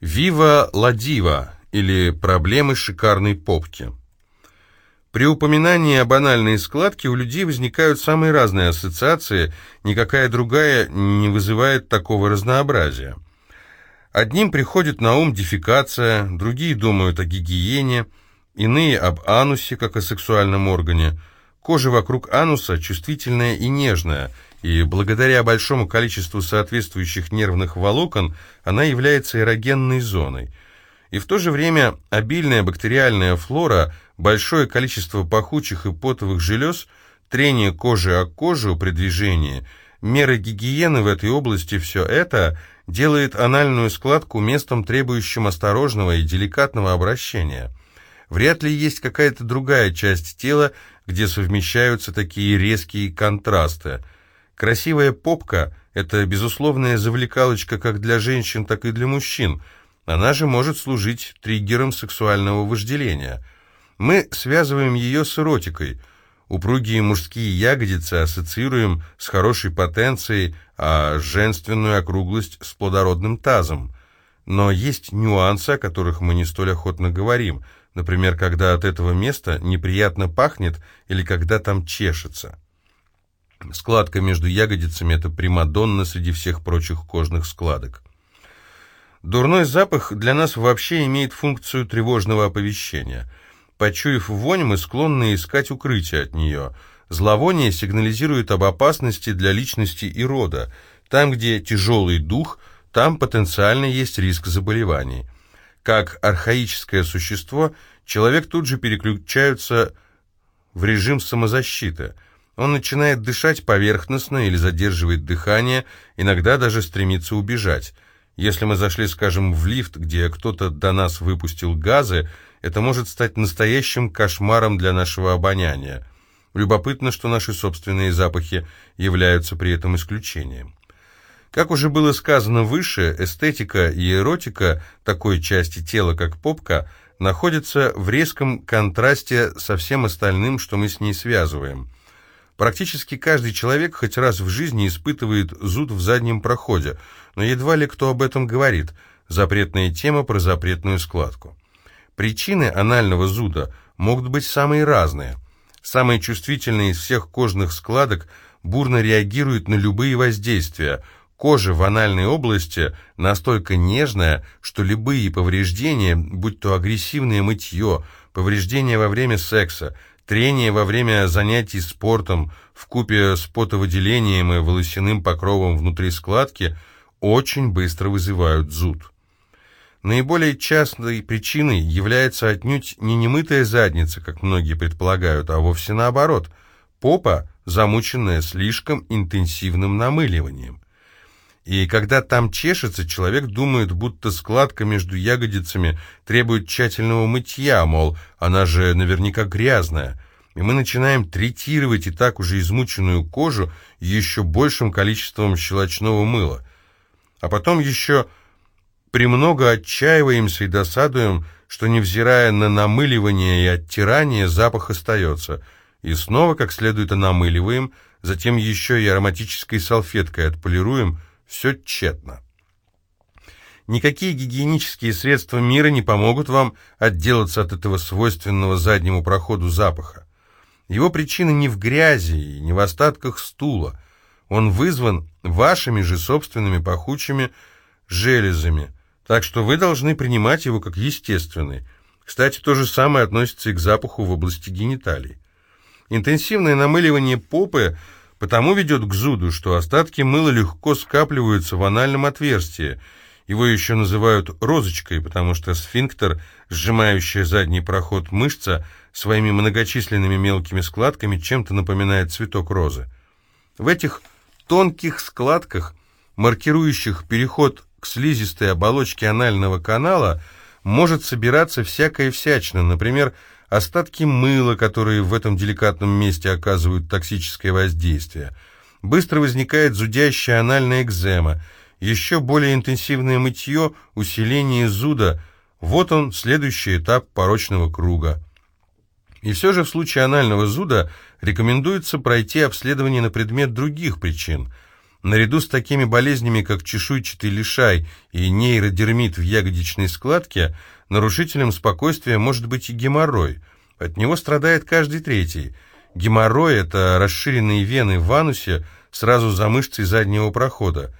Вива ладива или проблемы шикарной попки. При упоминании о банальной складке у людей возникают самые разные ассоциации, никакая другая не вызывает такого разнообразия. Одним приходит на ум дефекация, другие думают о гигиене, иные об анусе, как о сексуальном органе. Кожа вокруг ануса чувствительная и нежная, и благодаря большому количеству соответствующих нервных волокон она является эрогенной зоной. И в то же время обильная бактериальная флора, большое количество пахучих и потовых желез, трение кожи о кожу при движении, меры гигиены в этой области – все это – делает анальную складку местом, требующим осторожного и деликатного обращения. Вряд ли есть какая-то другая часть тела, где совмещаются такие резкие контрасты. Красивая попка – это безусловная завлекалочка как для женщин, так и для мужчин. Она же может служить триггером сексуального вожделения. Мы связываем ее с эротикой – Упругие мужские ягодицы ассоциируем с хорошей потенцией, а женственную округлость с плодородным тазом. Но есть нюансы, о которых мы не столь охотно говорим, например, когда от этого места неприятно пахнет или когда там чешется. Складка между ягодицами – это примадонна среди всех прочих кожных складок. Дурной запах для нас вообще имеет функцию тревожного оповещения – Почуяв вонь, мы склонны искать укрытие от нее. Зловоние сигнализирует об опасности для личности и рода. Там, где тяжелый дух, там потенциально есть риск заболеваний. Как архаическое существо, человек тут же переключается в режим самозащиты. Он начинает дышать поверхностно или задерживает дыхание, иногда даже стремится убежать. Если мы зашли, скажем, в лифт, где кто-то до нас выпустил газы, это может стать настоящим кошмаром для нашего обоняния. Любопытно, что наши собственные запахи являются при этом исключением. Как уже было сказано выше, эстетика и эротика такой части тела, как попка, находятся в резком контрасте со всем остальным, что мы с ней связываем. Практически каждый человек хоть раз в жизни испытывает зуд в заднем проходе, но едва ли кто об этом говорит. Запретная тема про запретную складку. Причины анального зуда могут быть самые разные. Самые чувствительные из всех кожных складок бурно реагируют на любые воздействия. Кожа в анальной области настолько нежная, что любые повреждения, будь то агрессивное мытье, повреждения во время секса, трение во время занятий спортом, вкупе с потовыделением и волосяным покровом внутри складки, очень быстро вызывают зуд. Наиболее частой причиной является отнюдь не немытая задница, как многие предполагают, а вовсе наоборот, попа, замученная слишком интенсивным намыливанием. И когда там чешется, человек думает, будто складка между ягодицами требует тщательного мытья, мол, она же наверняка грязная. И мы начинаем третировать и так уже измученную кожу еще большим количеством щелочного мыла. А потом еще премного отчаиваемся и досадуем, что, невзирая на намыливание и оттирание, запах остается. И снова как следует намыливаем, затем еще и ароматической салфеткой отполируем, все тщетно. Никакие гигиенические средства мира не помогут вам отделаться от этого свойственного заднему проходу запаха. Его причина не в грязи и не в остатках стула. Он вызван вашими же собственными пахучими железами, так что вы должны принимать его как естественный. Кстати, то же самое относится и к запаху в области гениталий. Интенсивное намыливание попы потому ведет к зуду, что остатки мыла легко скапливаются в анальном отверстии. Его еще называют розочкой, потому что сфинктер, сжимающая задний проход мышца, своими многочисленными мелкими складками чем-то напоминает цветок розы. В этих тонких складках, маркирующих переход к слизистой оболочке анального канала может собираться всякая всячина, например, остатки мыла, которые в этом деликатном месте оказывают токсическое воздействие. Быстро возникает зудящая анальная экзема, еще более интенсивное мытье, усиление зуда. Вот он, следующий этап порочного круга. И все же в случае анального зуда рекомендуется пройти обследование на предмет других причин – Наряду с такими болезнями, как чешуйчатый лишай и нейродермит в ягодичной складке, нарушителем спокойствия может быть и геморрой. От него страдает каждый третий. Геморрой – это расширенные вены в анусе сразу за мышцей заднего прохода.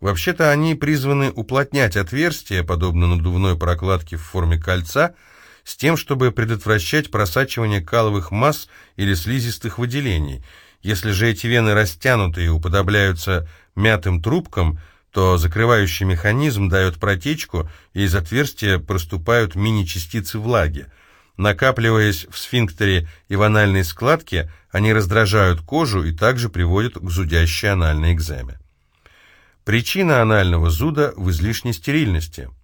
Вообще-то они призваны уплотнять отверстие, подобно надувной прокладке в форме кольца, с тем, чтобы предотвращать просачивание каловых масс или слизистых выделений – если же эти вены растянуты и уподобляются мятым трубкам, то закрывающий механизм дает протечку, и из отверстия проступают мини-частицы влаги. Накапливаясь в сфинктере и в анальной складке, они раздражают кожу и также приводят к зудящей анальной экземе. Причина анального зуда в излишней стерильности –